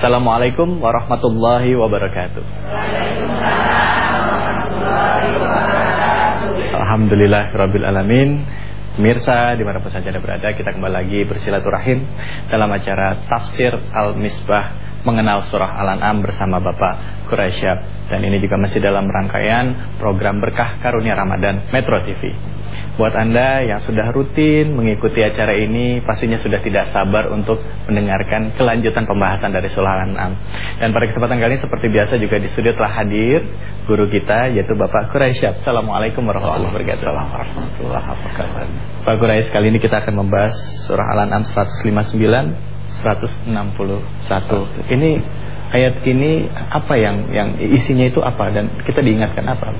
Assalamualaikum warahmatullahi wabarakatuh. Alhamdulillah Rabbil Alamin. Mirsa di mana pun saja Anda berada Kita kembali lagi bersilaturahim Dalam acara Tafsir Al-Misbah Mengenal Surah Al-An'am bersama Bapak Quraisyab Dan ini juga masih dalam rangkaian Program Berkah Karunia Ramadan Metro TV Buat Anda yang sudah rutin mengikuti acara ini Pastinya sudah tidak sabar untuk mendengarkan kelanjutan pembahasan dari Surah Al-An'am Dan pada kesempatan kali ini seperti biasa juga di studio telah hadir Guru kita yaitu Bapak Quraisyab Assalamualaikum warahmatullahi wabarakatuh warahmatullahi wabarakatuh. Pak Quraisy kali ini kita akan membahas surah Al-An'am 159 161. Ini ayat ini apa yang yang isinya itu apa dan kita diingatkan apa?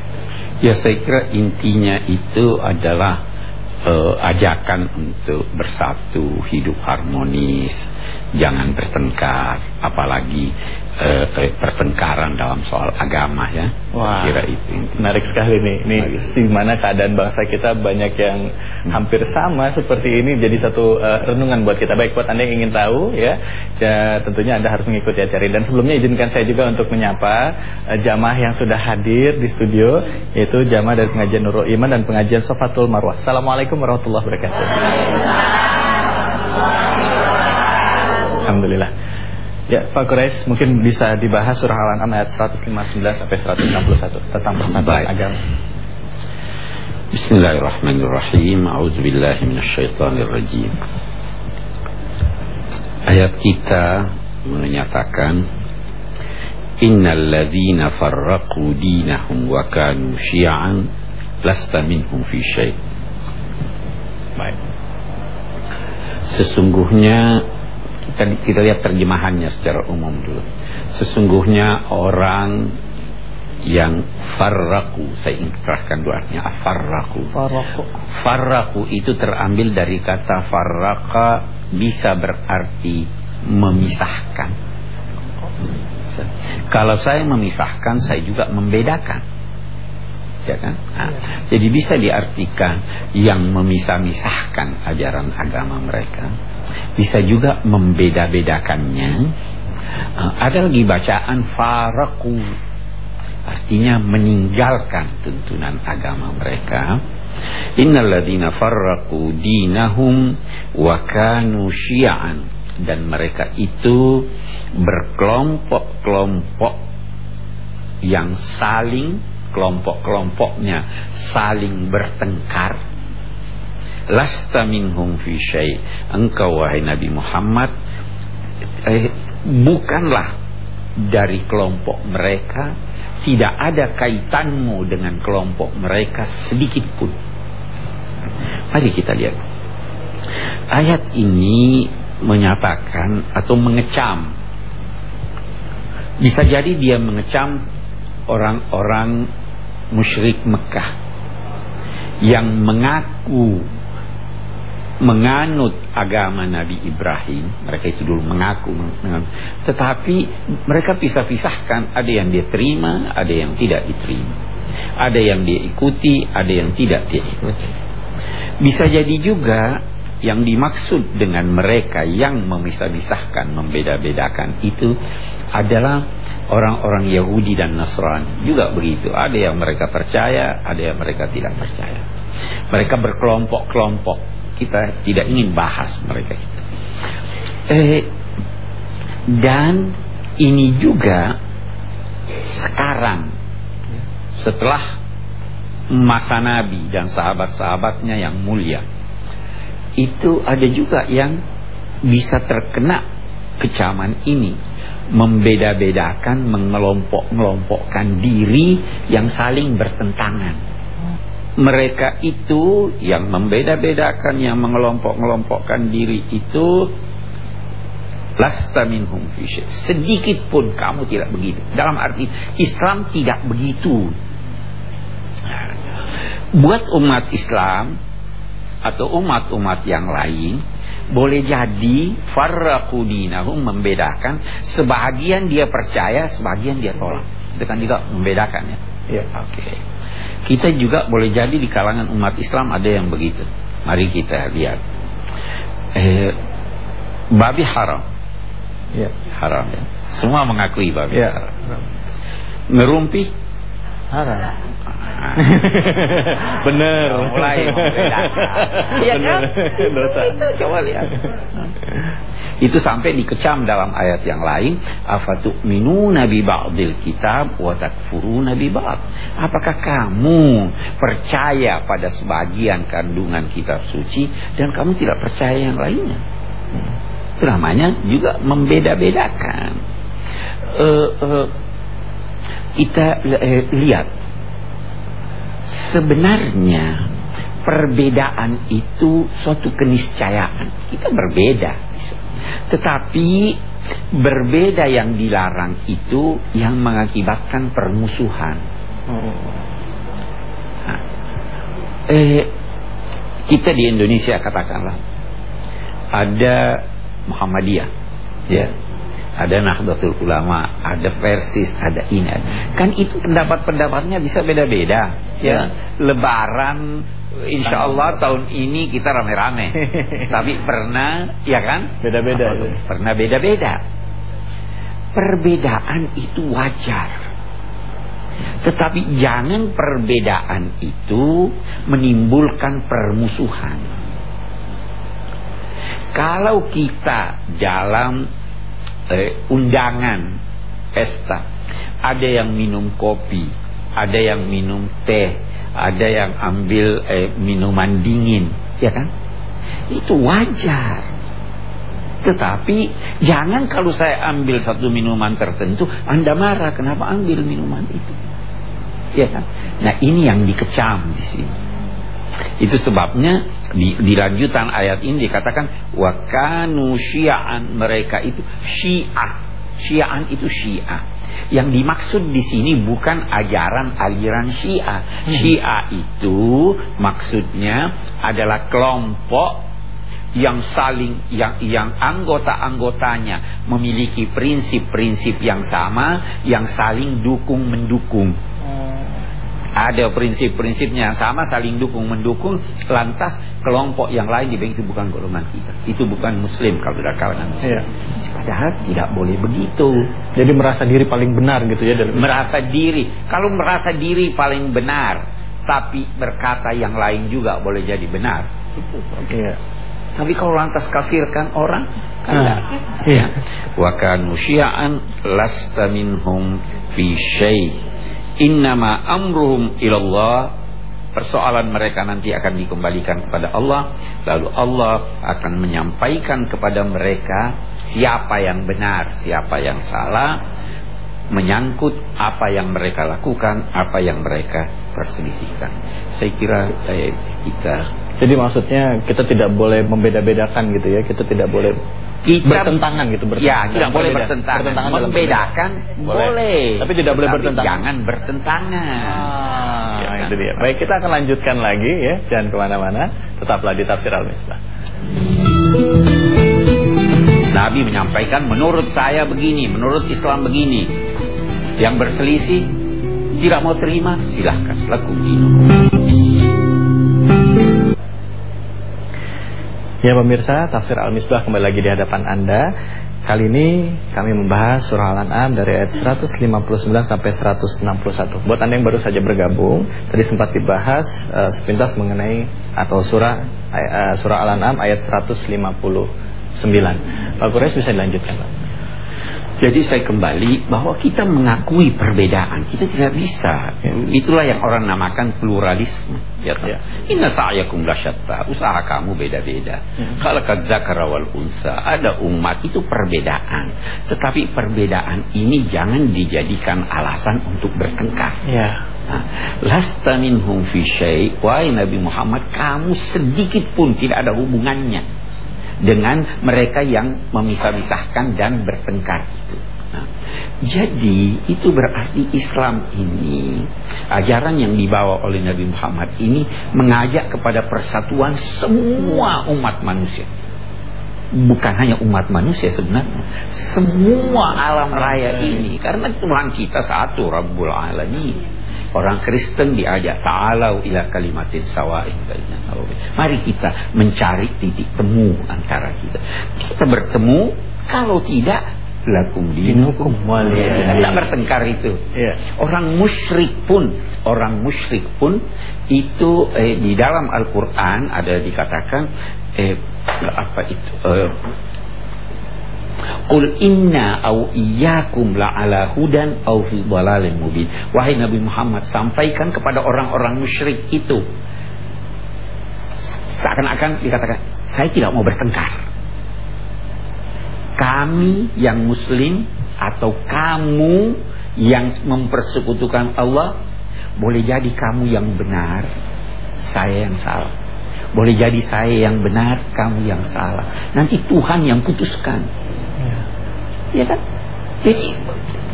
Ya saya kira intinya itu adalah uh, ajakan untuk bersatu, hidup harmonis, jangan bertengkar, apalagi uh, pertengkaran dalam soal agama ya. Wah, saya kira itu. Menarik sekali nih. Ini di mana keadaan bangsa kita banyak yang hampir sama seperti ini jadi satu uh, renungan buat kita. Baik buat Anda yang ingin tahu ya, ya tentunya Anda harus mengikuti acara. Dan sebelumnya izinkan saya juga untuk menyapa uh, jamaah yang sudah hadir di studio yaitu jamaah dari pengajian Nurul Iman dan pengajian Sofatul Marwah. Assalamualaikum warahmatullahi wabarakatuh. Ya, Pak Quraisy mungkin bisa dibahas surah Al-An'am ayat 159 sampai 161 tentang persatuan agama. Bismillahirrahmanirrahim. A'udzubillahi minasyaitonirrajim. Ayat kita menyatakan Innal ladzina farraqu dinahum wa kanu syi'an lasta minhum fi syai'. Baik. Sesungguhnya kita, kita lihat terjemahannya secara umum dulu. Sesungguhnya orang yang farraku, saya ingin terahkan dua artinya farraku. Farraku. Farraku itu terambil dari kata farraka bisa berarti memisahkan. Kalau saya memisahkan, saya juga membedakan. Ya kan? Nah, jadi bisa diartikan yang memisah-misahkan ajaran agama mereka bisa juga membeda-bedakannya. Uh, ada lagi bacaan faraku artinya meninggalkan tuntunan agama mereka. Innalladzina farraqu dinahum wa kanu dan mereka itu berkelompok-kelompok yang saling kelompok-kelompoknya saling bertengkar lasta minhum fi syai. Engkau wahai Nabi Muhammad eh, bukanlah dari kelompok mereka tidak ada kaitanmu dengan kelompok mereka sedikit pun. Mari kita lihat. Ayat ini menyatakan atau mengecam. Bisa jadi dia mengecam orang-orang musyrik Mekah yang mengaku menganut agama Nabi Ibrahim. Mereka itu dulu mengaku tetapi mereka pisah-pisahkan. Ada yang dia terima ada yang tidak diterima. Ada yang dia ikuti ada yang tidak dia ikuti. Bisa jadi juga yang dimaksud dengan mereka yang memisah-misahkan membeda-bedakan itu adalah orang-orang Yahudi dan Nasrani. Juga begitu. Ada yang mereka percaya ada yang mereka tidak percaya. Mereka berkelompok-kelompok kita tidak ingin bahas mereka. Itu eh, dan ini juga sekarang setelah masa Nabi dan sahabat-sahabatnya yang mulia itu ada juga yang bisa terkena kecaman ini membeda-bedakan mengelompok-ngelompokkan diri yang saling bertentangan mereka itu yang membeda-bedakan yang mengelompok-ngelompokkan diri itu lasta minhum sedikit pun kamu tidak begitu. Dalam arti Islam tidak begitu. Buat umat Islam atau umat-umat yang lain boleh jadi farraqu dinahum membedakan sebagian dia percaya sebagian dia tolak. Itu kan juga membedakan ya. Ya. Oke. okay. Kita juga boleh jadi di kalangan umat Islam ada yang begitu mari kita lihat eh, babi haram Ya. Haram ya. Semua mengakui bahwa Ya. haram. Ngerumpi Haram. Bener. mulai. Iya kan? Dosa. Itu coba lihat. Itu sampai dikecam dalam ayat yang lain, afatu'minuna bi ba'dil kitab wa takfuruna bi ba'd. Apakah kamu percaya pada sebagian kandungan kitab suci dan kamu tidak percaya yang lainnya? Itu namanya juga membeda-bedakan. Eh, eh, kita eh, lihat sebenarnya perbedaan itu suatu keniscayaan. Kita berbeda. Tetapi berbeda yang dilarang itu yang mengakibatkan permusuhan. Nah, eh, kita di Indonesia katakanlah ada Muhammadiyah, ya, ada Nahdlatul Ulama, ada Persis, ada ini. Kan itu pendapat-pendapatnya bisa beda-beda. Ya, Lebaran, Insya Allah tahun ini kita rame-rame. Tapi pernah, ya kan? Beda-beda, ya. Pernah beda-beda. Perbedaan itu wajar. Tetapi jangan perbedaan itu menimbulkan permusuhan. Kalau kita dalam eh, undangan pesta, ada yang minum kopi, ada yang minum teh, ada yang ambil eh, minuman dingin, ya kan? Itu wajar. Tetapi jangan kalau saya ambil satu minuman tertentu, Anda marah kenapa ambil minuman itu. Ya kan? Nah, ini yang dikecam di sini. Itu sebabnya di, di lanjutan ayat ini dikatakan wa kanu syi'an mereka itu syiah. Syi'an itu syiah. Yang dimaksud di sini bukan ajaran aliran syiah. Syiah itu maksudnya adalah kelompok yang saling yang yang anggota-anggotanya memiliki prinsip-prinsip yang sama yang saling dukung mendukung. Ada prinsip-prinsipnya sama saling dukung mendukung lantas kelompok yang lain dibilang itu bukan golongan kita. Itu bukan muslim kalau sudah kawanan muslim. Iya. Padahal tidak boleh begitu. Jadi merasa diri paling benar gitu ya dalam Merasa diri, kalau merasa diri paling benar tapi berkata yang lain juga boleh jadi benar. Itu Iya. tapi kalau lantas kafirkan orang kan Ah, enggak. iya. Wa kanu syi'an lasta minhum fi syai. Innama amruhum ilallah. Persoalan mereka nanti akan dikembalikan kepada Allah, lalu Allah akan menyampaikan kepada mereka siapa yang benar, siapa yang salah, menyangkut apa yang mereka lakukan, apa yang mereka perselisihkan. Saya kira eh, kita Jadi maksudnya kita tidak boleh membeda-bedakan gitu ya. Kita tidak boleh kita bertentangan gitu Ya, tidak boleh bertentangan. Bertentangan Membedakan Boleh. boleh. Tapi tidak boleh bertentangan. Jangan bertentangan. Ah, Ya kan? itu dia. Baik, kita akan lanjutkan lagi ya. Jangan ke mana-mana. Tetaplah di Tafsir Al-Misbah. Nabi menyampaikan menurut saya begini, menurut Islam begini. Yang berselisih tidak mau terima, silahkan lakum Ya pemirsa, Tafsir Al-Misbah kembali lagi di hadapan Anda. Kali ini kami membahas surah Al-An'am dari ayat 159 sampai 161. Buat Anda yang baru saja bergabung, tadi sempat dibahas eh, sepintas mengenai atau surah eh, surah Al-An'am ayat 159. Pak Quraisy bisa dilanjutkan, Pak. Jadi saya kembali bahwa kita mengakui perbedaan, kita tidak bisa. Ya. Itulah yang orang namakan pluralisme. Ya, kan? Ya. Inna sa'yakum lasyatta. Usaha kamu beda-beda. Hmm. Khalaqaz zakara wal unsa. Ada umat itu perbedaan. Tetapi perbedaan ini jangan dijadikan alasan untuk bertengkar. Ya. Nah, Lasta minhum fi syai' Wahai Nabi Muhammad Kamu sedikit pun tidak ada hubungannya Dengan mereka yang memisah-misahkan dan bertengkar itu. Nah, Jadi itu berarti Islam ini Ajaran yang dibawa oleh Nabi Muhammad ini Mengajak kepada persatuan semua umat manusia Bukan hanya umat manusia sebenarnya Semua alam raya ini Karena Tuhan kita satu Rabbul Alamin Orang Kristen diajak ta'alau ila kalimatin sawa'in. Mari kita mencari titik temu antara kita. Kita bertemu, kalau tidak lakum dinukum waliyadin. Tidak bertengkar itu. Iya. Orang musyrik pun, orang musyrik pun itu eh, di dalam Al-Qur'an ada dikatakan eh, apa itu? Eh, Qul inna au iyyakum la ala hudan au fi dhalalin mubin. Wahai Nabi Muhammad, sampaikan kepada orang-orang musyrik itu. Seakan-akan dikatakan, saya tidak mau bertengkar. Kami yang muslim atau kamu yang mempersekutukan Allah, boleh jadi kamu yang benar, saya yang salah. Boleh jadi saya yang benar, kamu yang salah. Nanti Tuhan yang putuskan. Ya kan? Jadi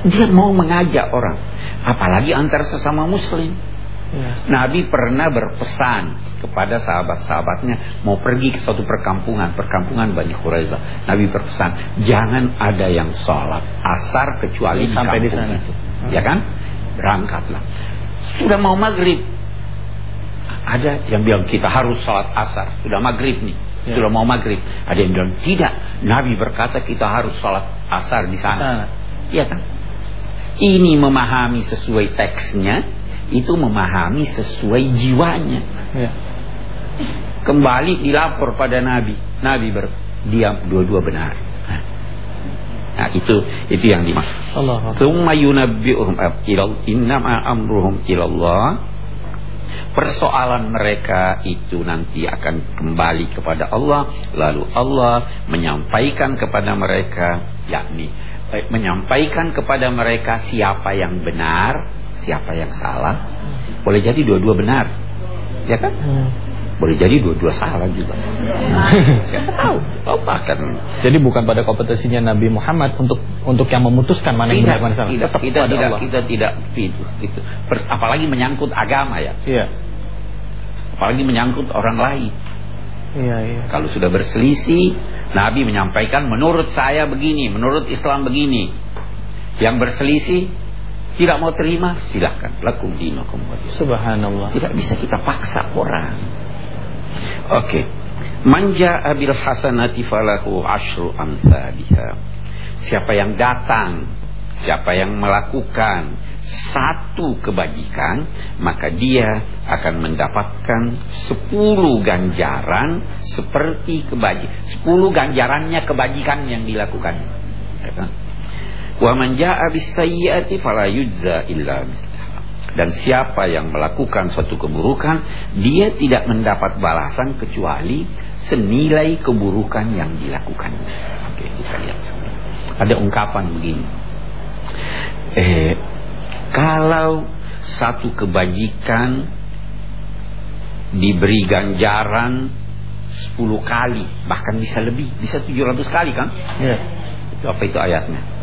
dia mau mengajak orang, apalagi antar sesama muslim. Ya. Nabi pernah berpesan kepada sahabat-sahabatnya mau pergi ke suatu perkampungan, perkampungan Bani Quraiza. Nabi berpesan, jangan ada yang sholat asar kecuali Sampai di sana. itu. Ya kan? Berangkatlah. Sudah mau maghrib. Ada yang bilang kita harus sholat asar. Sudah maghrib nih. Ya. Sudah mau maghrib. Ada yang bilang tidak. Nabi berkata kita harus sholat asar di sana. Sana. Iya kan? Ini memahami sesuai teksnya, itu memahami sesuai jiwanya. Ya. Kembali dilapor pada Nabi. Nabi berdiam dua-dua benar. Nah, itu itu yang dimaksud. Allah. Tsumma yunabbi'uhum ilal innama amruhum ilallah. Persoalan mereka itu nanti akan kembali kepada Allah, lalu Allah menyampaikan kepada mereka yakni eh, menyampaikan kepada mereka siapa yang benar, siapa yang salah. Boleh jadi dua-dua benar. Ya kan? Hmm. Boleh jadi dua-dua salah juga. Siapa tahu? Allah akan Jadi bukan pada kompetisinya Nabi Muhammad untuk untuk yang memutuskan mana yang benar mana salah. tidak, tidak, Allah. kita tidak itu, itu. Per- apalagi menyangkut agama ya, Iya. apalagi menyangkut orang lain. Iya, iya. Kalau sudah berselisih, Nabi menyampaikan menurut saya begini, menurut Islam begini. Yang berselisih tidak mau terima, silahkan lakum dinukum. Subhanallah. Tidak bisa kita paksa orang. Oke. Manja abil hasanati falahu ashru amsalihha. Siapa yang datang, siapa yang melakukan satu kebajikan, maka dia akan mendapatkan sepuluh ganjaran seperti kebajikan. Sepuluh ganjarannya kebajikan yang dilakukan. Ya kan? Wa man jaa bis sayyiati fala yujza illa mislaha. Dan siapa yang melakukan suatu keburukan, dia tidak mendapat balasan kecuali senilai keburukan yang dilakukan. Oke, kita lihat. Ada ungkapan begini. Eh, kalau satu kebajikan diberi ganjaran 10 kali, bahkan bisa lebih, bisa 700 kali kan? Iya. Itu apa itu ayatnya?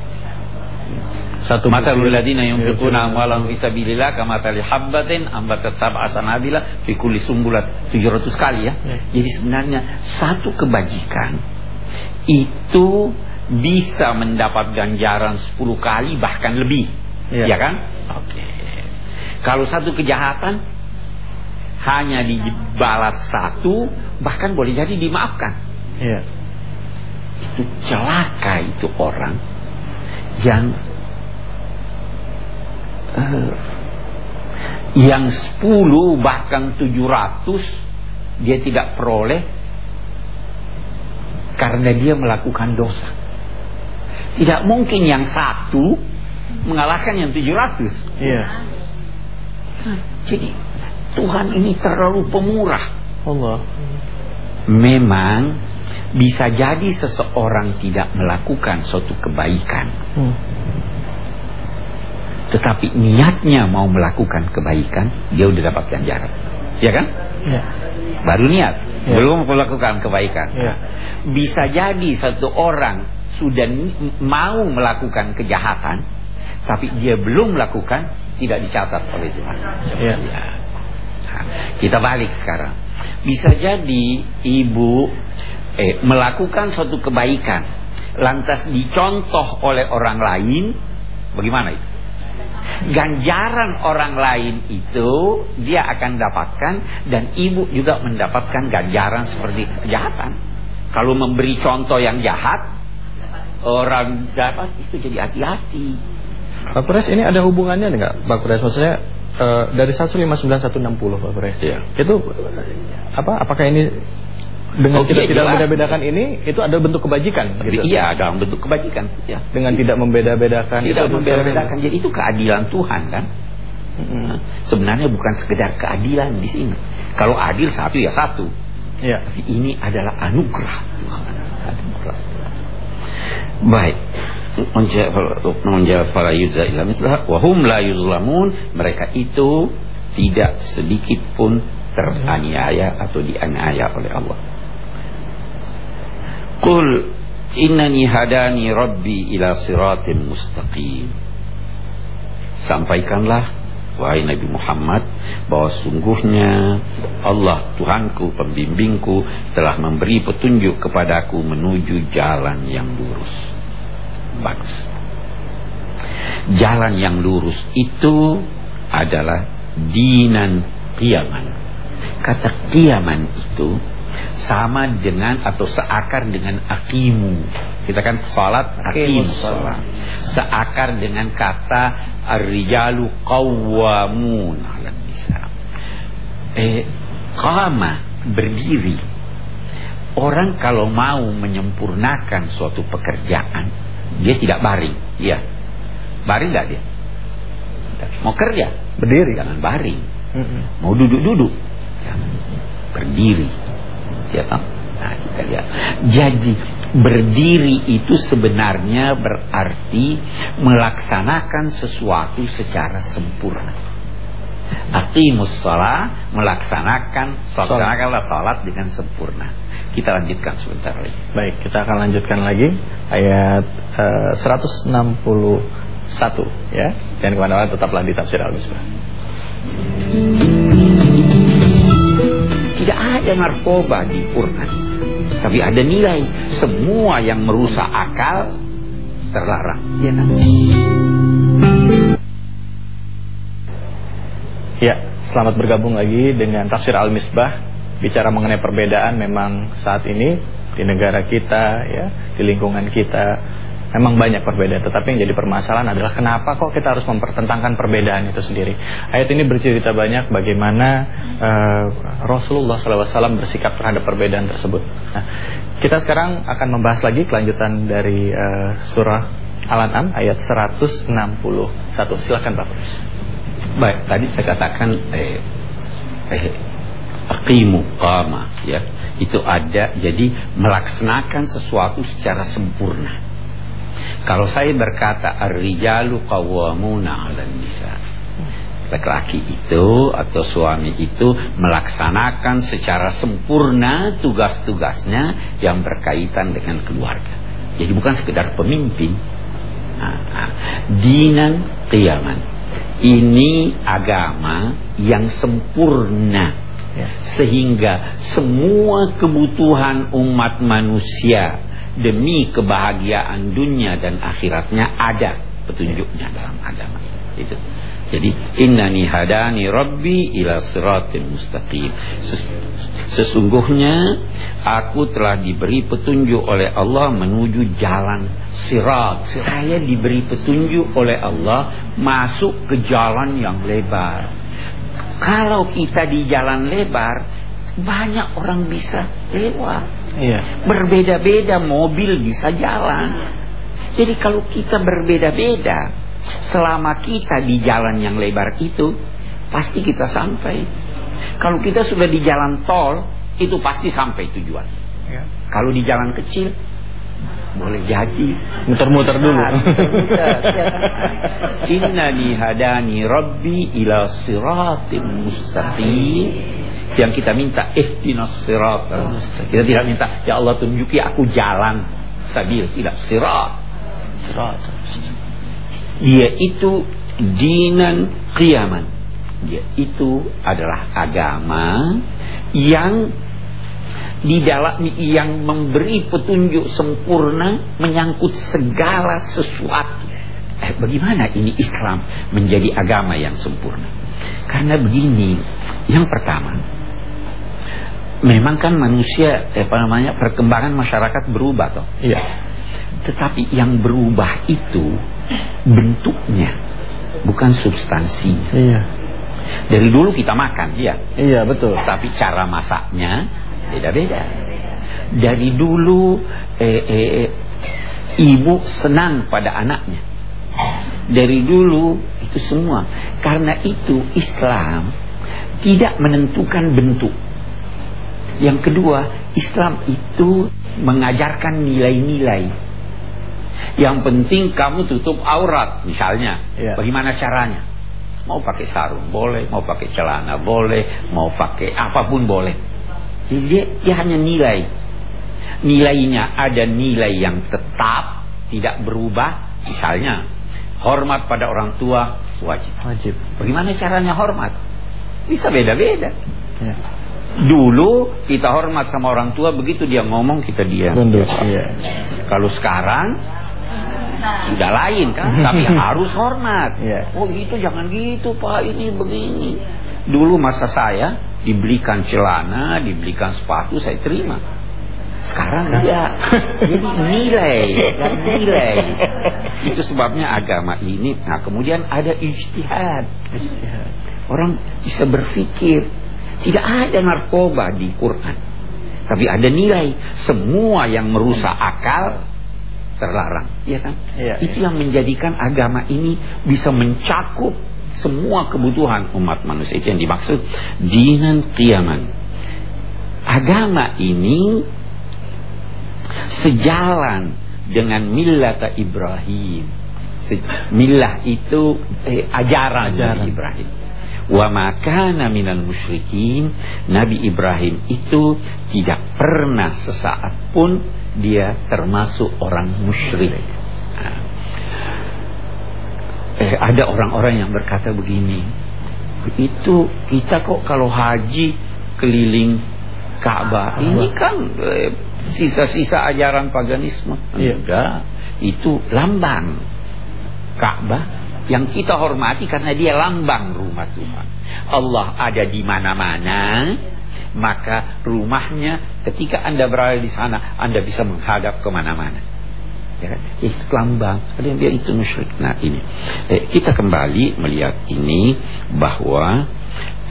Satu Mata bukti. ladina yunfiquna amwalahum fi sabilillah kama tali habbatin ambatat sab'a sanabila fi kulli sumbulat 700 kali ya. Ya. Jadi sebenarnya satu kebajikan itu bisa mendapat ganjaran 10 kali bahkan lebih. Iya. Ya kan? Oke. Kalau satu kejahatan hanya dibalas satu bahkan boleh jadi dimaafkan. Iya. Itu celaka itu orang yang yang 10 bahkan 700 dia tidak peroleh karena dia melakukan dosa. Tidak mungkin yang satu mengalahkan yang 700. Iya. Jadi Tuhan ini terlalu pemurah. Allah. Memang bisa jadi seseorang tidak melakukan suatu kebaikan, Hmm. Tetapi niatnya mau melakukan kebaikan, dia udah dapat ganjaran. Ya kan? Iya. Baru niat, Ya. belum melakukan kebaikan. Iya. Bisa jadi satu orang sudah mau melakukan kejahatan, tapi dia belum melakukan, tidak dicatat oleh Tuhan. Ya. Nah, kita balik sekarang. Bisa jadi ibu eh, melakukan suatu kebaikan, lantas dicontoh oleh orang lain, bagaimana itu? Ganjaran orang lain itu dia akan dapatkan dan ibu juga mendapatkan ganjaran seperti kejahatan. Kalau memberi contoh yang jahat, orang dapat itu jadi hati-hati. Pak Pres ini ada hubungannya enggak Pak Pres maksudnya uh, dari 159 160 Pak Pres. Iya. Itu apa apakah ini dengan Oh, kita iya, tidak membeda-bedakan ini itu ada bentuk kebajikan gitu. Iya, dalam bentuk kebajikan. Ya. Dengan tidak membeda-bedakan Tidak membeda-bedakan. Jadi itu keadilan Tuhan kan. Nah, Sebenarnya bukan sekedar keadilan di sini. Kalau adil satu ya satu. Iya. Tapi ini adalah anugerah. Baik. Menjawab fala yujza illa mislah wa hum la yuzlamun. Mereka itu tidak sedikit pun teraniaya atau dianiaya oleh Allah. Qul innani hadani rabbi ila siratin mustaqim. Sampaikanlah wahai Nabi Muhammad bahwa sungguhnya Allah Tuhanku pembimbingku telah memberi petunjuk kepadaku menuju jalan yang lurus. Bagus. Jalan yang lurus itu adalah dinan kiaman. Kata kiaman itu sama dengan atau seakar dengan akimu. Kita kan salat akim salat. Seakar dengan kata ar-rijalu qawwamun 'alan nisa. Eh qama berdiri. Orang kalau mau menyempurnakan suatu pekerjaan, dia tidak baring, iya. Baring enggak dia? Mau kerja, Berdiri. jangan baring. Mau duduk-duduk Jangan berdiri Ya kan? Nah kita lihat Jadi berdiri itu sebenarnya berarti Melaksanakan sesuatu secara sempurna Aqimus sholat Melaksanakan Laksanakanlah sholat dengan sempurna Kita lanjutkan sebentar lagi Baik, kita akan lanjutkan lagi ayat eh, 161 ya. Dan ke mana-mana tetaplah di tafsir Al-Misbah. Tidak ada narkoba di Quran Tapi ada nilai Semua yang merusak akal Terlarang Ya kan? Ya, selamat bergabung lagi dengan tafsir Al-Misbah. Bicara mengenai perbedaan memang saat ini di negara kita ya, di lingkungan kita memang banyak perbedaan, tetapi yang jadi permasalahan adalah kenapa kok kita harus mempertentangkan perbedaan itu sendiri. Ayat ini bercerita banyak bagaimana eh, Rasulullah SAW bersikap terhadap perbedaan tersebut. Nah, kita sekarang akan membahas lagi kelanjutan dari eh, surah Al-An'am ayat 161. Silakan Pak. Baik, tadi saya katakan eh, eh, aqimu qama ya. Itu ada jadi melaksanakan sesuatu secara sempurna. Kalau saya berkata ar-rijalu qawwamuna 'alan nisa. Laki-laki itu atau suami itu melaksanakan secara sempurna tugas-tugasnya yang berkaitan dengan keluarga. Jadi bukan sekedar pemimpin. Nah, nah, dinan qiyaman. Ini agama yang sempurna Ya. sehingga semua kebutuhan umat manusia demi kebahagiaan dunia dan akhiratnya ada petunjuknya dalam agama. Itu. Jadi innani hadani rabbi ila siratin mustaqim. Ses- sesungguhnya aku telah diberi petunjuk oleh Allah menuju jalan sirat. Saya diberi petunjuk oleh Allah masuk ke jalan yang lebar. Kalau kita di jalan lebar banyak orang bisa lewat Iya. berbeda-beda mobil bisa jalan. Jadi kalau kita berbeda-beda, selama kita di jalan yang lebar itu, pasti kita sampai. Kalau kita sudah di jalan tol, itu pasti sampai tujuan. Ya. Kalau di jalan kecil, boleh jadi. Muter-muter dulu. Saat muter, ya kan? Innani hadani rabbi ila siratim mustaqim yang kita minta ihdinas siratal. Kita tidak minta ya Allah tunjuki aku jalan sabil, tidak sirat. Dia itu dinan qiyaman. Dia itu adalah agama yang di dalam yang memberi petunjuk sempurna menyangkut segala sesuatu. Eh, bagaimana ini Islam menjadi agama yang sempurna? Karena begini, yang pertama, memang kan manusia, eh, apa namanya, perkembangan masyarakat berubah toh. Iya. Tetapi yang berubah itu bentuknya, bukan substansinya. Iya. Dari dulu kita makan, iya. Iya, betul. Tapi cara masaknya beda-beda. Dari dulu eh, eh, eh, ibu senang pada anaknya. Dari dulu itu semua. Karena itu Islam tidak menentukan bentuk. Yang kedua, Islam itu mengajarkan nilai-nilai. Yang penting kamu tutup aurat, misalnya. Iya. Bagaimana caranya? Mau pakai sarung boleh, mau pakai celana boleh, mau pakai apa pun boleh. Jadi dia, dia hanya nilai. Nilainya ada nilai yang tetap, tidak berubah. Misalnya, hormat pada orang tua wajib. Wajib. Bagaimana caranya hormat? Bisa beda-beda. Iya. Dulu kita hormat sama orang tua begitu dia ngomong kita diam. Tunduk. Iya. Kalau sekarang udah lain kan, tapi harus hormat. Iya. Oh gitu jangan gitu Pak, ini begini. Dulu masa saya dibelikan celana, dibelikan sepatu saya terima. Sekarang tidak. Jadi nilai, dan nilai. Itu sebabnya agama ini. Nah, kemudian ada ijtihad. Orang bisa berpikir tidak ada narkoba di Quran. Tapi ada nilai semua yang merusak akal terlarang, ya kan? Iya, Itu yang menjadikan agama ini bisa mencakup semua kebutuhan umat manusia. Itu yang dimaksud dinan qiyaman. Agama ini sejalan dengan millata Ibrahim. Se- Millah itu eh, ajaran, Ajaran. Nabi Ibrahim. Wa makana minal musyrikin Nabi Ibrahim itu tidak pernah sesaat pun dia termasuk orang musyrik. Nah, eh, ada orang-orang yang berkata begini, itu kita kok kalau haji keliling Ka'bah ini kan eh, sisa-sisa ajaran paganisme. Iya. Enggak, itu lambang Ka'bah yang kita hormati karena dia lambang rumah Tuhan. Allah ada di mana-mana, maka rumahnya ketika Anda berada di sana, Anda bisa menghadap ke mana-mana. Ya, kan? itu lambang. Ada yang bilang itu musyrik. Nah ini, eh, kita kembali melihat ini bahwa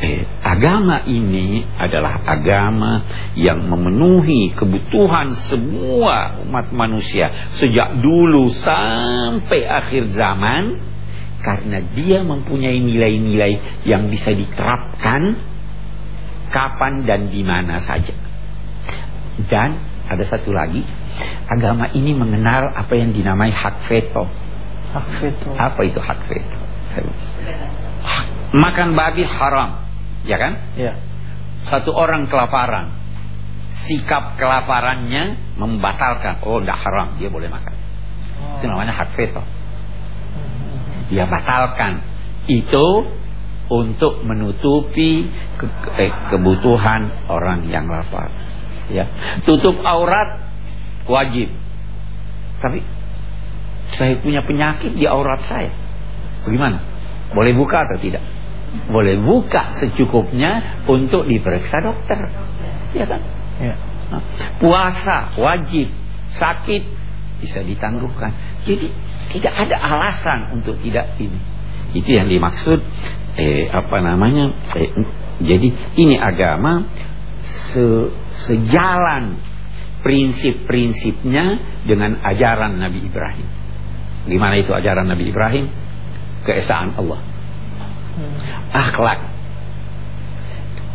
eh, agama ini adalah agama yang memenuhi kebutuhan semua umat manusia sejak dulu sampai akhir zaman karena dia mempunyai nilai-nilai yang bisa diterapkan kapan dan di mana saja. Dan ada satu lagi, agama ini mengenal apa yang dinamai hak veto. Hak veto. Apa itu hak veto? Makan babi haram, ya kan? Iya. Satu orang kelaparan, sikap kelaparannya membatalkan. Oh, tidak haram, dia boleh makan. Itu namanya hak veto. Dia batalkan. Itu untuk menutupi ke- eh, kebutuhan orang yang lapar. Ya, tutup aurat wajib. Tapi saya punya penyakit di aurat saya. Bagaimana? Boleh buka atau tidak? Boleh buka secukupnya untuk diperiksa dokter. Ya kan? Nah, Puasa wajib, sakit bisa ditangguhkan. Jadi tidak ada alasan untuk tidak ini. Itu yang dimaksud eh apa namanya? Eh, jadi ini agama se- sejalan prinsip-prinsipnya dengan ajaran Nabi Ibrahim. Gimana itu ajaran Nabi Ibrahim? Keesaan Allah. Akhlak.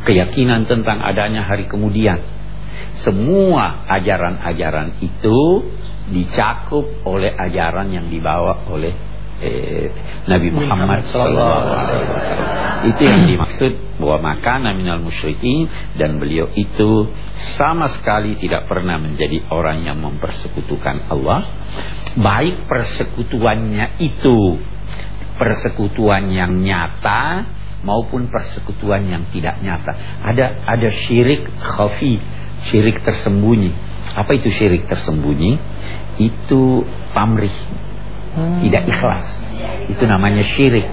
Keyakinan tentang adanya hari kemudian. Semua ajaran-ajaran itu dicakup oleh ajaran yang dibawa oleh eh, Nabi Muhammad wasallam. Itu yang dimaksud bahwa makana minal musyrikin dan beliau itu sama sekali tidak pernah menjadi orang yang mempersekutukan Allah. Baik persekutuannya itu persekutuan yang nyata maupun persekutuan yang tidak nyata. Ada ada syirik khafi, syirik tersembunyi. Apa itu syirik tersembunyi? Itu pamrih, Hmm. tidak ikhlas. Itu namanya syirik.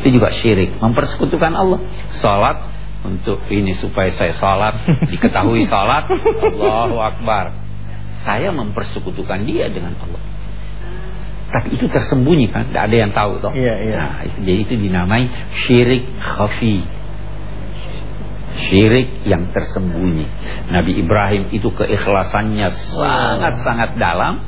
Itu juga syirik, mempersekutukan Allah. Salat untuk ini supaya saya salat, diketahui salat, Allahu Akbar. saya mempersekutukan dia dengan Allah. Tapi itu tersembunyi kan, tidak ada yang tahu toh. Iya, iya. Nah, itu, jadi itu dinamai syirik khafi. Syirik yang tersembunyi. Nabi Ibrahim itu keikhlasannya sangat-sangat dalam.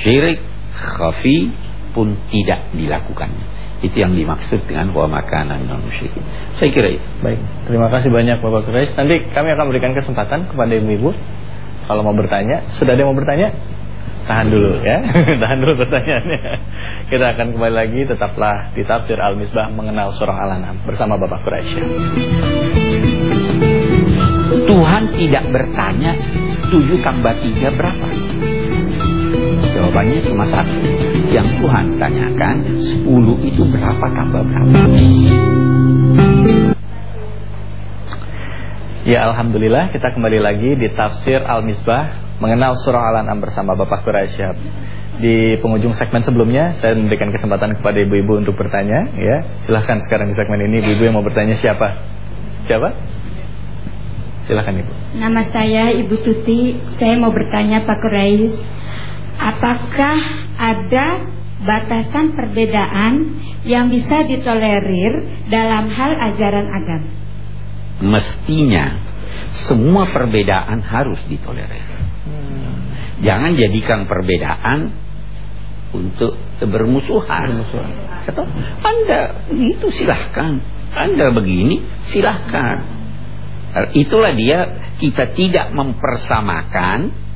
Syirik khafi pun tidak dilakukannya. Itu yang dimaksud dengan wa makanan non musyrikin. Saya kira itu. Baik, terima kasih banyak Bapak Quraisy. Nanti kami akan berikan kesempatan kepada ibu-ibu kalau mau bertanya. Sudah ada yang mau bertanya? Tahan dulu ya. Tahan dulu pertanyaannya. Kita akan kembali lagi tetaplah di tafsir Al-Misbah mengenal surah Al-An'am bersama Bapak Quraisy. Tuhan tidak bertanya tujuh tambah tiga berapa? Jawabannya cuma satu. Yang Tuhan tanyakan sepuluh itu berapa tambah berapa? Ya Alhamdulillah kita kembali lagi di tafsir Al-Misbah Mengenal surah Al-An'am bersama Bapak Quraisy Di penghujung segmen sebelumnya Saya memberikan kesempatan kepada ibu-ibu untuk bertanya ya Silahkan sekarang di segmen ini Ibu-ibu yang mau bertanya siapa? Siapa? Silahkan Ibu Nama saya Ibu Tuti Saya mau bertanya Pak Quraisy Apakah ada batasan perbedaan yang bisa ditolerir dalam hal ajaran agama? Mestinya semua perbedaan harus ditolerir. Jangan jadikan perbedaan untuk bermusuhan. Atau Anda itu silahkan. Anda begini silahkan. Itulah dia kita tidak mempersamakan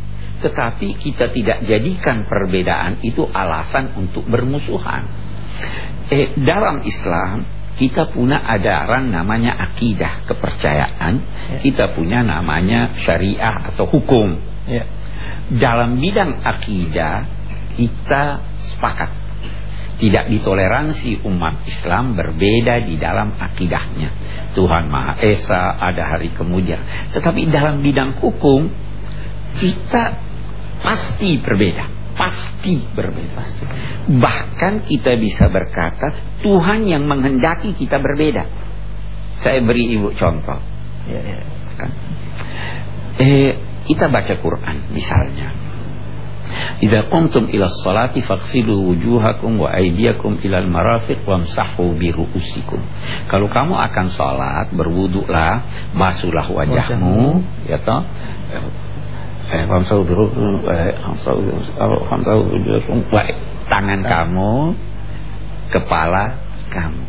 tetapi kita tidak jadikan perbedaan itu alasan untuk bermusuhan. Eh, dalam Islam kita punya adaran namanya akidah kepercayaan, ya. kita punya namanya syariah atau hukum. Ya. Dalam bidang akidah kita sepakat tidak ditoleransi umat Islam berbeda di dalam akidahnya. Tuhan Maha Esa ada hari kemudian. Tetapi dalam bidang hukum kita pasti berbeda pasti berbeda bahkan kita bisa berkata Tuhan yang menghendaki kita berbeda. Saya beri ibu contoh. Ya, ya. Eh, kita baca Quran misalnya. Idza qumtum ila sholati faghsilu wujuhakum wa aydiyakum ila al-marafiq wamsahu bi ru'usikum. Kalau kamu akan salat, berwuduklah, basuhlah wajahmu, ya toh tangan kamu kepala kamu.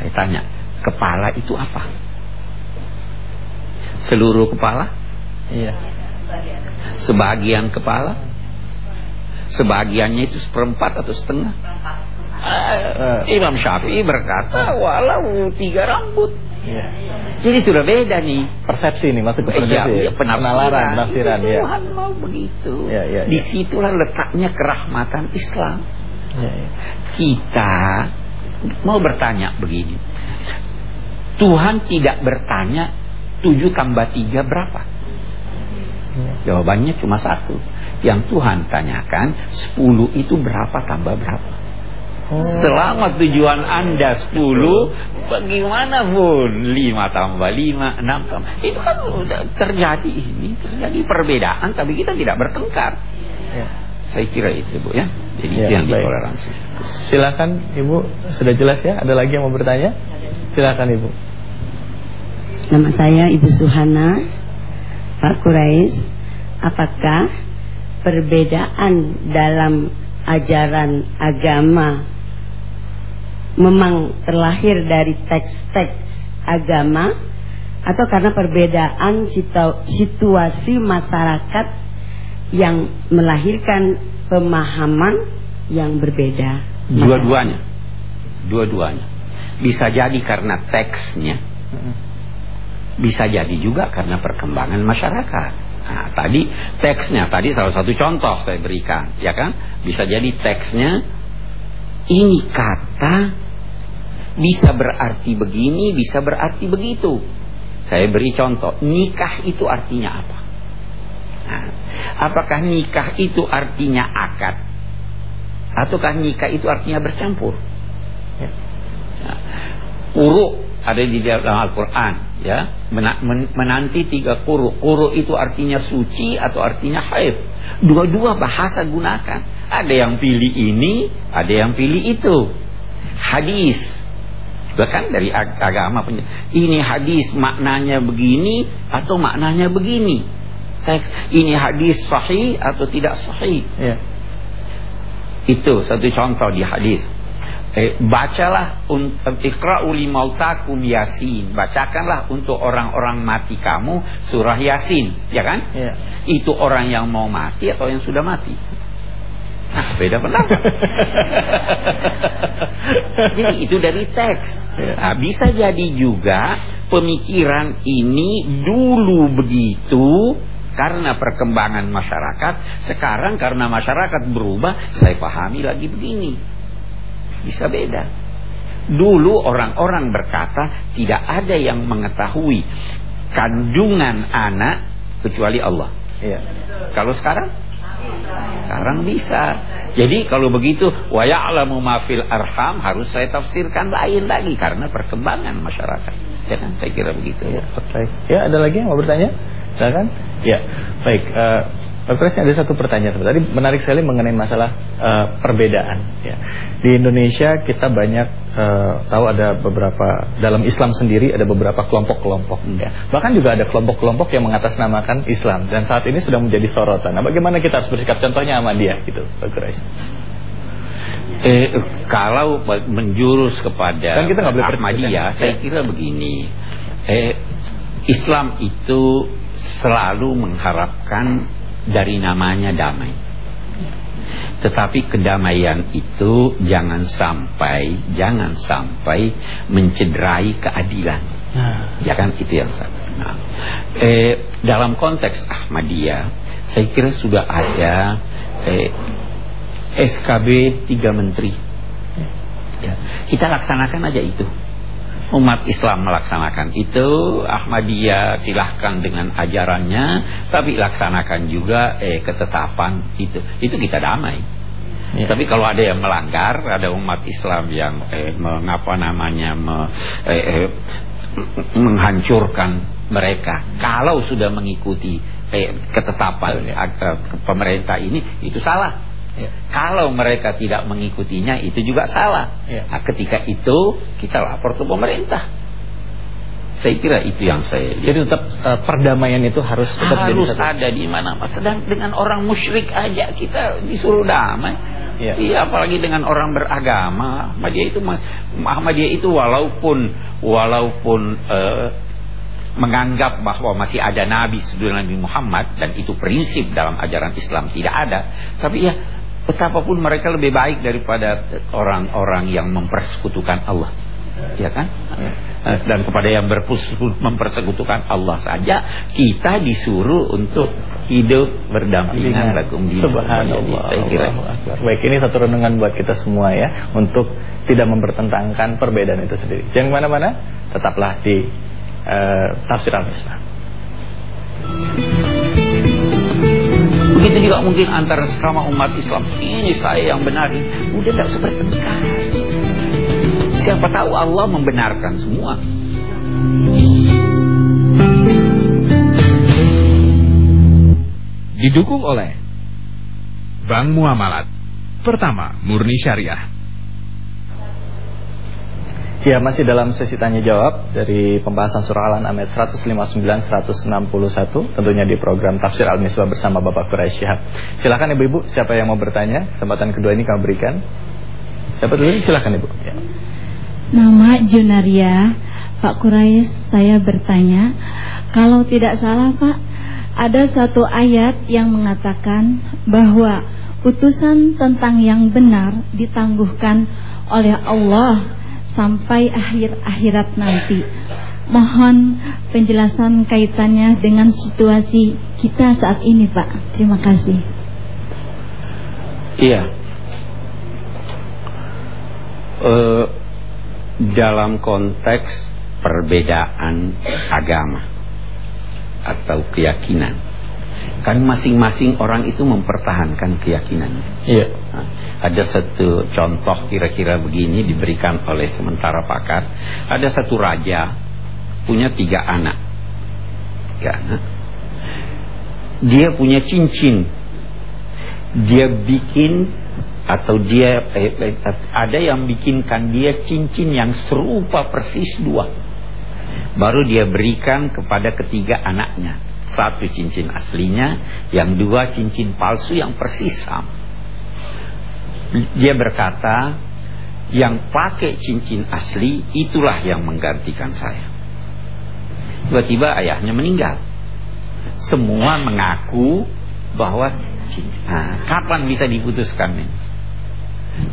Saya tanya kepala itu apa? Seluruh kepala? Iya. Sebagian kepala? Sebagiannya itu seperempat atau setengah? Uh, Imam Syafi'i berkata walau tiga rambut Ya. Jadi sudah beda nih persepsi nih masuk ke persepsi. Iya, ya, penafsiran, penafsiran ya. Tuhan mau begitu. Ya, ya, ya. Di situlah letaknya kerahmatan Islam. Ya, ya. Kita mau bertanya begini. Tuhan tidak bertanya tujuh tambah tiga berapa? Ya. Jawabannya cuma satu. Yang Tuhan tanyakan sepuluh itu berapa tambah berapa? Oh. Selama tujuan Anda 10 Bagaimana pun 5 tambah 5 6 tambah. Itu kan sudah terjadi ini Terjadi perbedaan Tapi kita tidak bertengkar. Ya. Saya kira itu Bu ya. Jadi ya, itu yang ditoleransi. Silakan Ibu. Sudah jelas ya? Ada lagi yang mau bertanya? Silakan Ibu. Nama saya Ibu Suhana Pak Quraisy Apakah perbedaan dalam ajaran agama memang terlahir dari teks-teks agama atau karena perbedaan situasi masyarakat yang melahirkan pemahaman yang berbeda. Dua-duanya. Dua-duanya. Bisa jadi karena teksnya. Bisa jadi juga karena perkembangan masyarakat. Nah, tadi teksnya, tadi salah satu contoh saya berikan, ya kan? Bisa jadi teksnya ini kata bisa berarti begini, bisa berarti begitu. Saya beri contoh, nikah itu artinya apa? Nah, apakah nikah itu artinya akad? Ataukah nikah itu artinya bercampur? Ya. Nah, uruk ada di dalam Al-Quran ya menanti tiga kuru kuru itu artinya suci atau artinya haid dua-dua bahasa gunakan ada yang pilih ini ada yang pilih itu hadis bahkan dari ag agama punya ini hadis maknanya begini atau maknanya begini? Teks ini hadis sahih atau tidak sahih? Ya. itu satu contoh di hadis. Eh, bacalah ikra'u mautakum yasin. Bacakanlah untuk orang-orang mati kamu surah yasin. Ya kan? Ya. itu orang yang mau mati atau yang sudah mati beda pendapat. jadi itu dari teks. Nah, bisa jadi juga pemikiran ini dulu begitu karena perkembangan masyarakat. Sekarang karena masyarakat berubah, saya pahami lagi begini. Bisa beda. Dulu orang-orang berkata tidak ada yang mengetahui kandungan anak kecuali Allah. Iya. Kalau sekarang? Sekarang bisa. Jadi kalau begitu wa ya'lamu ma fil arham harus saya tafsirkan lain lagi karena perkembangan masyarakat. Ya kan? Saya kira begitu. Ya, baik. Ya, ada lagi yang mau bertanya? Silakan. Ya. Baik, uh, Presiden ada satu pertanyaan tadi menarik sekali mengenai masalah uh, perbedaan. Ya. Di Indonesia kita banyak uh, tahu ada beberapa dalam Islam sendiri ada beberapa kelompok-kelompok. Ya. Bahkan juga ada kelompok-kelompok yang mengatasnamakan Islam dan saat ini sudah menjadi sorotan. Nah, bagaimana kita harus bersikap? Contohnya Ahmadiyah gitu, Pak Presiden. Eh, kalau menjurus kepada kan kita boleh Ahmadiyah, ya. saya kira begini. Eh, Islam itu selalu mengharapkan dari namanya damai. Tetapi kedamaian itu jangan sampai jangan sampai mencederai keadilan. Nah. Ya kan itu yang satu. Nah, eh, dalam konteks Ahmadiyah, saya kira sudah ada eh, SKB tiga menteri. Ya. Kita laksanakan aja itu umat Islam melaksanakan itu. Ahmadiyah silahkan dengan ajarannya tapi laksanakan juga eh, ketetapan itu. Itu kita damai. Ya. tapi kalau ada yang melanggar ada umat Islam yang eh, mengapa namanya me, eh, eh, menghancurkan mereka. Kalau sudah mengikuti eh, ketetapan eh, pemerintah ini itu salah Ya. Kalau mereka tidak mengikutinya itu juga salah. Ya. Nah, ketika itu kita lapor ke pemerintah. Saya kira itu yang saya lihat. Jadi tetap uh, perdamaian itu harus tetap harus ada di mana. Sedang dengan orang musyrik aja kita disuruh damai. Iya, ya, apalagi dengan orang beragama. Muhammadiyah itu mas, Muhammadiyah itu walaupun walaupun uh, menganggap bahwa masih ada nabi sebelum Nabi Muhammad dan itu prinsip dalam ajaran Islam tidak ada. Tapi ya Betapapun mereka lebih baik daripada orang-orang yang mempersekutukan Allah. Ya kan? Ya. Dan kepada yang mempersekutukan Allah saja kita disuruh untuk hidup berdampingan lakum Subhanallah. Saya kira. Baik, ini satu renungan buat kita semua ya untuk tidak mempertentangkan perbedaan itu sendiri. Jangan mana-mana, tetaplah di uh, tafsir al-Misbah. Begitu juga mungkin antara sama umat Islam. Ini saya yang benar. Udah tidak seperti bertengkar. Siapa tahu Allah membenarkan semua. Didukung oleh Bank Muamalat. Pertama, murni syariah. Ya masih dalam sesi tanya jawab dari pembahasan surah Al-An'am ayat 159 161 tentunya di program Tafsir Al-Misbah bersama Bapak Quraisy Syihab. Silakan Ibu-ibu siapa yang mau bertanya? Kesempatan kedua ini kami berikan. Siapa dulu? Silakan Ibu. Ya. Nama Junaria, Pak Quraisy, saya bertanya, kalau tidak salah Pak, ada satu ayat yang mengatakan bahwa putusan tentang yang benar ditangguhkan oleh Allah sampai akhir akhirat nanti. Mohon penjelasan kaitannya dengan situasi kita saat ini, Pak. Terima kasih. Iya. Uh, dalam konteks perbedaan agama atau keyakinan Kan masing-masing orang itu mempertahankan keyakinannya. Iya. Nah, ada satu contoh kira-kira begini diberikan oleh sementara pakar. Ada satu raja punya tiga anak. Ya, nah. Dia punya cincin. Dia bikin atau dia eh, eh, ada yang bikinkan dia cincin yang serupa persis dua. Baru dia berikan kepada ketiga anaknya. Satu cincin aslinya, yang dua cincin palsu yang persis sama. Dia berkata, yang pakai cincin asli itulah yang menggantikan saya. Tiba-tiba ayahnya meninggal. Semua mengaku bahwa nah, kapan bisa diputuskan ini?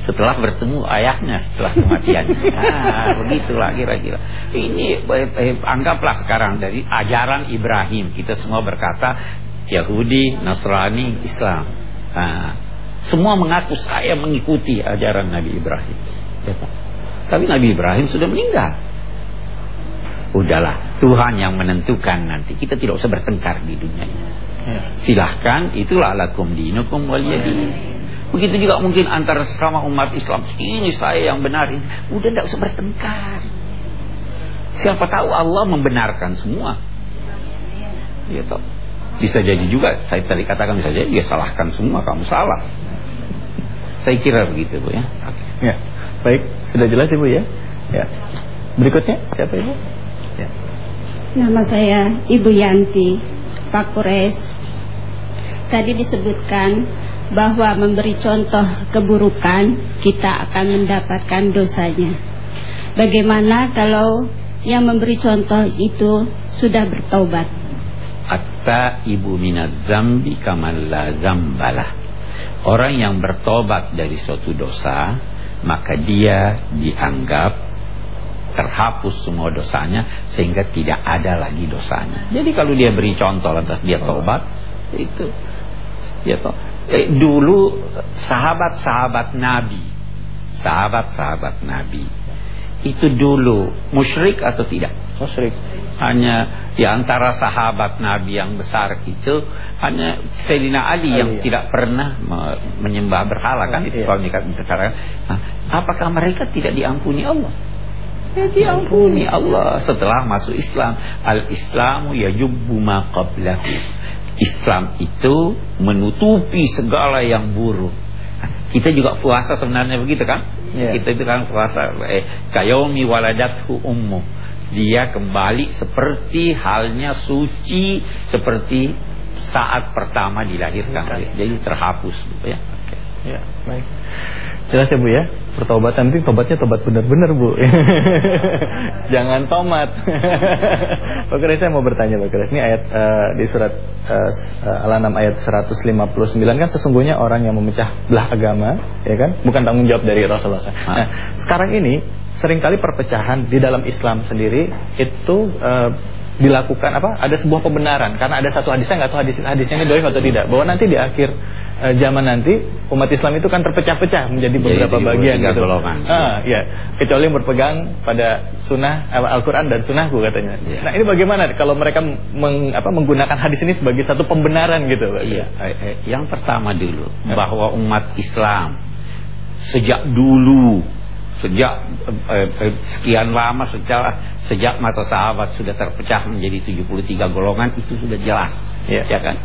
Setelah bertemu ayahnya setelah kematian. Ah, begitulah kira-kira. Ini eh, eh, anggaplah sekarang dari ajaran Ibrahim kita semua berkata Yahudi, Nasrani, Islam. Ah, semua mengaku saya mengikuti ajaran Nabi Ibrahim. Ya, Tapi Nabi Ibrahim sudah meninggal. Udahlah, Tuhan yang menentukan nanti. Kita tidak usah bertengkar di dunia ini. Ya. Silahkan, itulah lakum dinukum waliyadin. Begitu juga mungkin antara sama umat Islam. Ini saya yang benar. Udah tidak usah bertengkar. Siapa tahu Allah membenarkan semua. Ya toh. Bisa jadi juga, saya tadi katakan bisa jadi dia salahkan semua, kamu salah. Saya kira begitu Bu ya. Ya. Baik, sudah jelas Ibu ya. Ya. Berikutnya siapa Ibu? Ya. Nama saya Ibu Yanti, Pak Kures. Tadi disebutkan bahwa memberi contoh keburukan kita akan mendapatkan dosanya. Bagaimana kalau yang memberi contoh itu sudah bertobat? Atta ibu minat zambi kamal la zambalah. Orang yang bertobat dari suatu dosa, maka dia dianggap terhapus semua dosanya sehingga tidak ada lagi dosanya. Jadi kalau dia beri contoh lantas dia tobat, itu ya toh eh, dulu sahabat-sahabat Nabi, sahabat-sahabat Nabi itu dulu musyrik atau tidak? Musyrik. Hanya di antara sahabat Nabi yang besar itu hanya Sayyidina Ali, Ali yang ya. tidak pernah menyembah berhala kan itu iya. soal dikatakan. Nah, apakah mereka tidak diampuni Allah? Ya diampuni Allah setelah masuk Islam. Al-Islamu yajubbu ma qablahu. Islam itu menutupi segala yang buruk. Kita juga puasa sebenarnya begitu kan? Yeah. Kita itu kan puasa eh, kayomi waladathu ummu. Dia kembali seperti halnya suci seperti saat pertama dilahirkan. Jadi terhapus gitu ya. Okay. Ya, baik. Jelas ya Bu ya? Pertobatan nanti tobatnya tobat benar-benar Bu. Jangan tomat. Pak Kris saya mau bertanya Pak Kris Ini ayat uh, di surat uh, Al-An'am ayat 159 kan sesungguhnya orang yang memecah belah agama ya kan? Bukan tanggung jawab dari Rasulullah Nah sekarang ini sering kali perpecahan di dalam Islam sendiri Itu uh, dilakukan apa? Ada sebuah pembenaran. Karena ada satu hadisnya nggak tahu hadis hadisnya ini doif atau tidak. Bahwa nanti di akhir zaman nanti umat Islam itu kan terpecah-pecah menjadi beberapa jadi, bagian gitu. golongan. Ah, ya. Kecuali yang berpegang pada sunnah eh, Al-Qur'an dan sunnahku katanya. Ya. Nah, ini bagaimana kalau mereka meng, apa, menggunakan hadis ini sebagai satu pembenaran gitu, Pak? Iya. Eh, yang pertama dulu ya. bahwa umat Islam sejak dulu sejak eh, sekian lama sejak sejak masa sahabat sudah terpecah menjadi 73 golongan itu sudah jelas ya, ya kan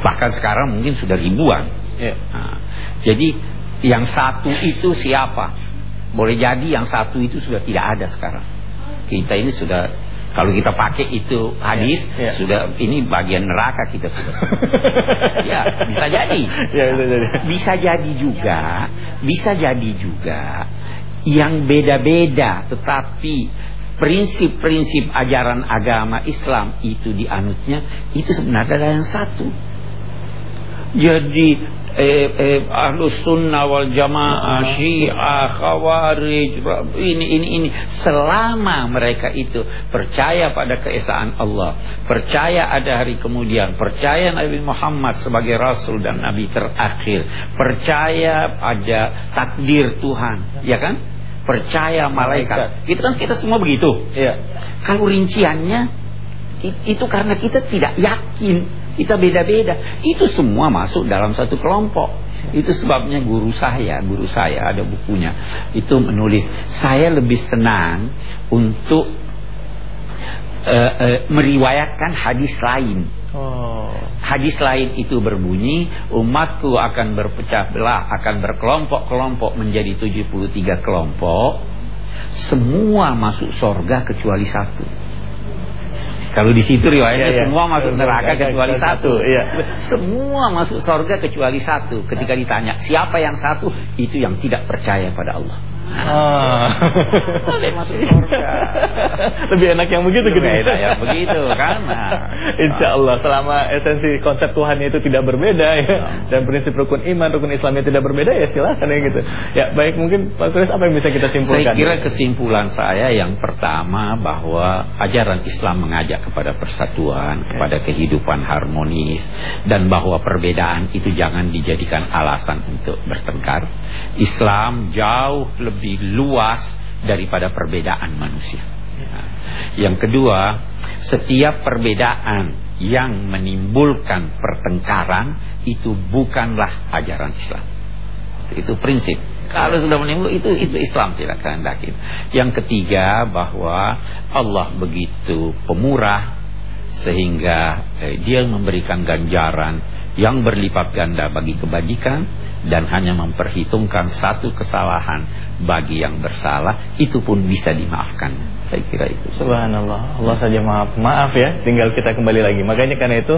Bahkan sekarang mungkin sudah ribuan. Ya. Nah, jadi yang satu itu siapa? Boleh jadi yang satu itu sudah tidak ada sekarang. Kita ini sudah kalau kita pakai itu hadis ya, ya. sudah ini bagian neraka kita sudah. ya, bisa jadi. Ya, bisa jadi. Bisa jadi juga, bisa jadi juga yang beda-beda tetapi prinsip-prinsip ajaran agama Islam itu dianutnya itu sebenarnya adalah yang satu. Jadi eh, eh, ahlus sunnah wal jamaah syiah khawarij ini ini ini selama mereka itu percaya pada keesaan Allah percaya ada hari kemudian percaya Nabi Muhammad sebagai rasul dan nabi terakhir percaya pada takdir Tuhan ya kan percaya malaikat. Itu kan kita semua begitu. Iya. Kalau rinciannya itu karena kita tidak yakin Kita beda-beda. Itu semua masuk dalam satu kelompok. Itu sebabnya guru saya, guru saya ada bukunya. Itu menulis, saya lebih senang untuk uh, uh, meriwayatkan hadis lain. Oh. Hadis lain itu berbunyi umatku akan berpecah belah, akan berkelompok-kelompok menjadi 73 kelompok. Semua masuk sorga kecuali satu. Kalau di situ riwayatnya ya, ya. semua masuk neraka kecuali satu. Ya. Semua masuk sorga kecuali satu. Ketika ditanya siapa yang satu, itu yang tidak percaya pada Allah. Oh. masuk surga. Lebih enak yang begitu gitu. Lebih enak yang begitu kan. Nah, Insya Allah selama esensi konsep Tuhannya itu tidak berbeda ya dan prinsip rukun iman, rukun Islamnya tidak berbeda ya silahkan ya gitu. Ya baik mungkin Pak Turis apa yang bisa kita simpulkan? Saya kira kesimpulan saya yang pertama bahwa ajaran Islam mengajak kepada persatuan, okay. kepada kehidupan harmonis dan bahwa perbedaan itu jangan dijadikan alasan untuk bertengkar. Islam jauh lebih lebih luas daripada perbedaan manusia. Yang kedua, setiap perbedaan yang menimbulkan pertengkaran itu bukanlah ajaran Islam. Itu prinsip. Kalau sudah menimbul itu itu Islam tidak kehendaki. Yang ketiga bahwa Allah begitu pemurah sehingga eh, dia memberikan ganjaran yang berlipat ganda bagi kebajikan dan hanya memperhitungkan satu kesalahan bagi yang bersalah itu pun bisa dimaafkan saya kira itu. Subhanallah. Allah saja maaf. Maaf ya, tinggal kita kembali lagi. Makanya karena itu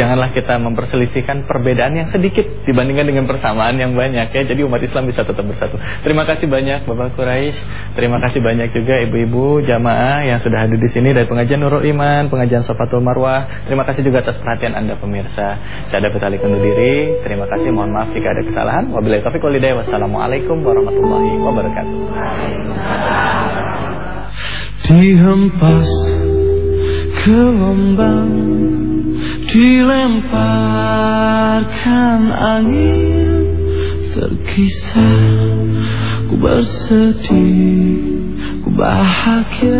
janganlah kita memperselisihkan perbedaan yang sedikit dibandingkan dengan persamaan yang banyak ya. Jadi umat Islam bisa tetap bersatu. Terima kasih banyak Bapak Quraisy. Terima kasih banyak juga ibu-ibu jamaah yang sudah hadir di sini dari pengajian Nurul Iman, pengajian Sofatul Marwah. Terima kasih juga atas perhatian Anda pemirsa. Saya dapat alih undur diri. Terima kasih. Mohon maaf jika ada kesalahan. Wabillahi taufiq. Wassalamualaikum warahmatullahi wabarakatuh dihempas ke lombang dilemparkan angin terkisah ku bersedih ku bahagia